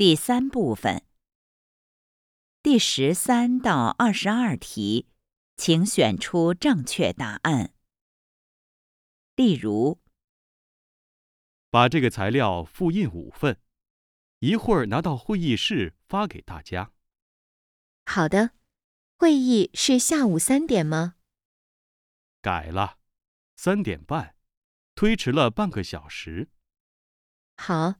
第三部分，第十三到二十二题，请选出正确答案。例如，把这个材料复印五份，一会儿拿到会议室发给大家。好的，会议是下午三点吗？改了，三点半，推迟了半个小时。好，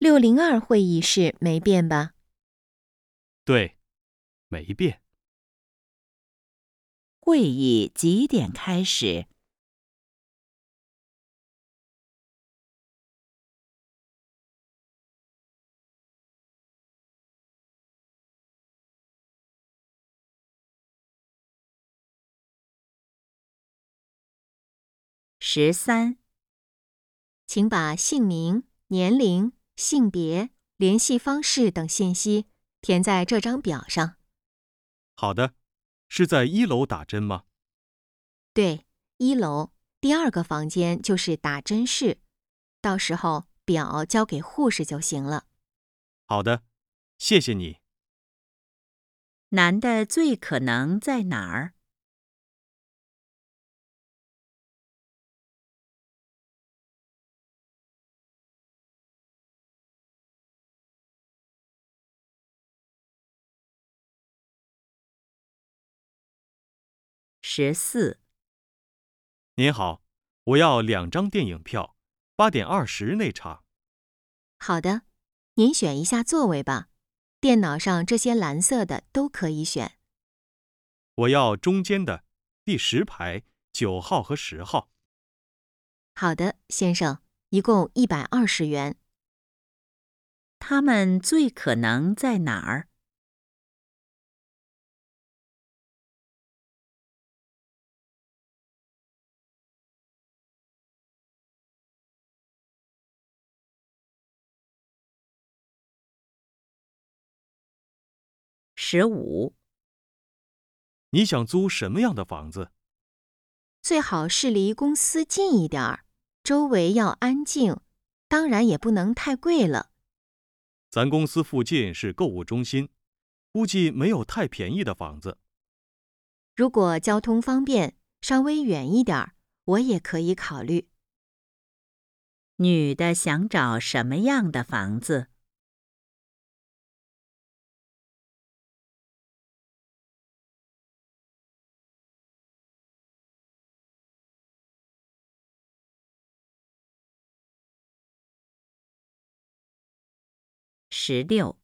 六零二会议室没变吧？对，没变。会议几点开始？十三，请把姓名、年龄、性别、联系方式等信息填在这张表上。好的，是在一楼打针吗？对，一楼第二个房间就是打针室，到时候表交给护士就行了。好的，谢谢你。男的最可能在哪儿？十四，您好，我要两张电影票，八点二十那场。好的，您选一下座位吧。电脑上这些蓝色的都可以选。我要中间的，第十排九号和十号。好的，先生，一共一百二十元。他们最可能在哪儿？十五，你想租什么样的房子？最好是离公司近一点儿，周围要安静，当然也不能太贵了。咱公司附近是购物中心，估计没有太便宜的房子。如果交通方便，稍微远一点儿，我也可以考虑。女的想找什么样的房子？十六，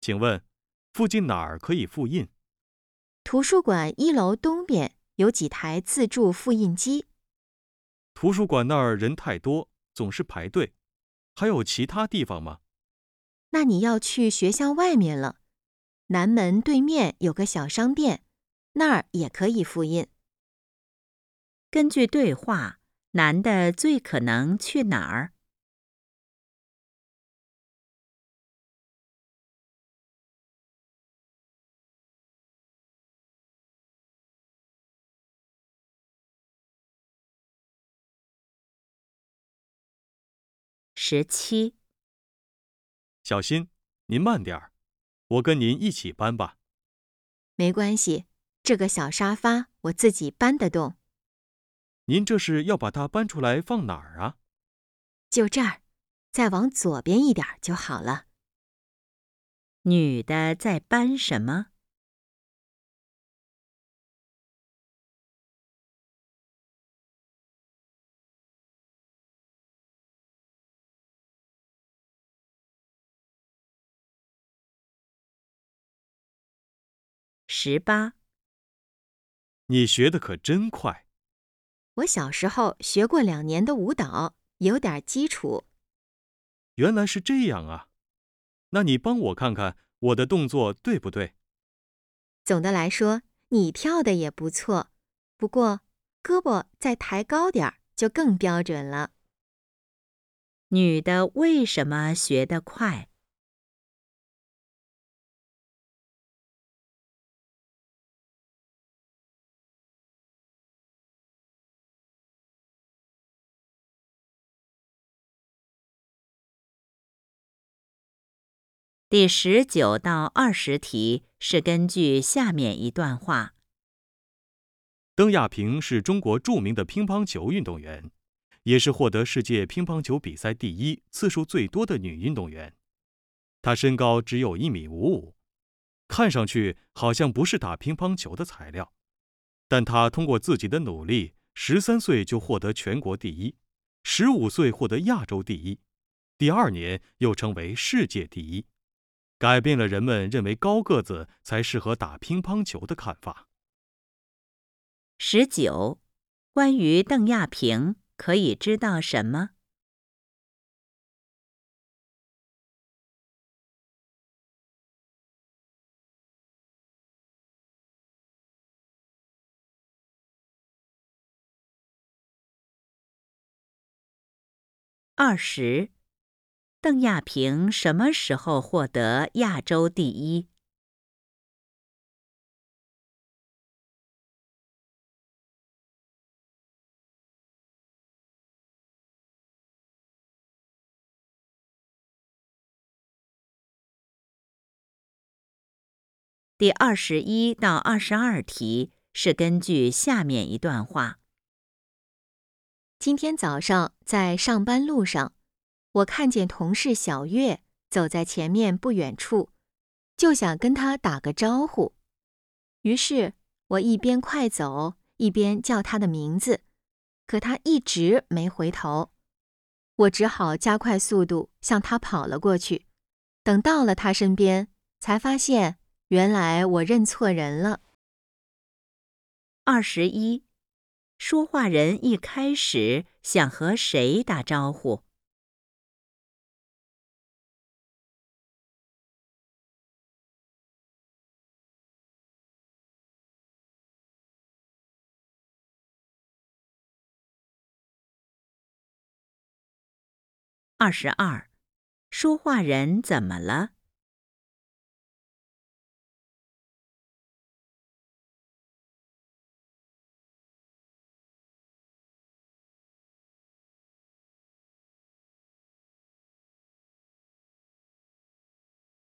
请问附近哪儿可以复印？图书馆一楼东边有几台自助复印机。图书馆那儿人太多，总是排队。还有其他地方吗？那你要去学校外面了。南门对面有个小商店，那儿也可以复印。根据对话，男的最可能去哪儿？十七，小心，您慢点儿，我跟您一起搬吧。没关系，这个小沙发我自己搬得动。您这是要把它搬出来放哪儿啊？就这儿，再往左边一点就好了。女的在搬什么？十八，你学的可真快。我小时候学过两年的舞蹈，有点基础。原来是这样啊，那你帮我看看我的动作对不对？总的来说，你跳的也不错，不过胳膊再抬高点儿就更标准了。女的为什么学得快？第十九到二十题是根据下面一段话。邓亚萍是中国著名的乒乓球运动员，也是获得世界乒乓球比赛第一次数最多的女运动员。她身高只有一米五五，看上去好像不是打乒乓球的材料，但她通过自己的努力，十三岁就获得全国第一，十五岁获得亚洲第一，第二年又成为世界第一，改变了人们认为高个子才适合打乒乓球的看法。十九，关于邓亚萍可以知道什么？二十，邓亚萍什么时候获得亚洲第一？第二十一到二十二题是根据下面一段话。今天早上在上班路上，我看见同事小月走在前面不远处，就想跟她打个招呼。于是我一边快走一边叫她的名字，可她一直没回头。我只好加快速度向她跑了过去。等到了她身边，才发现。原来我认错人了。二十一，说话人一开始想和谁打招呼？二十二，说话人怎么了？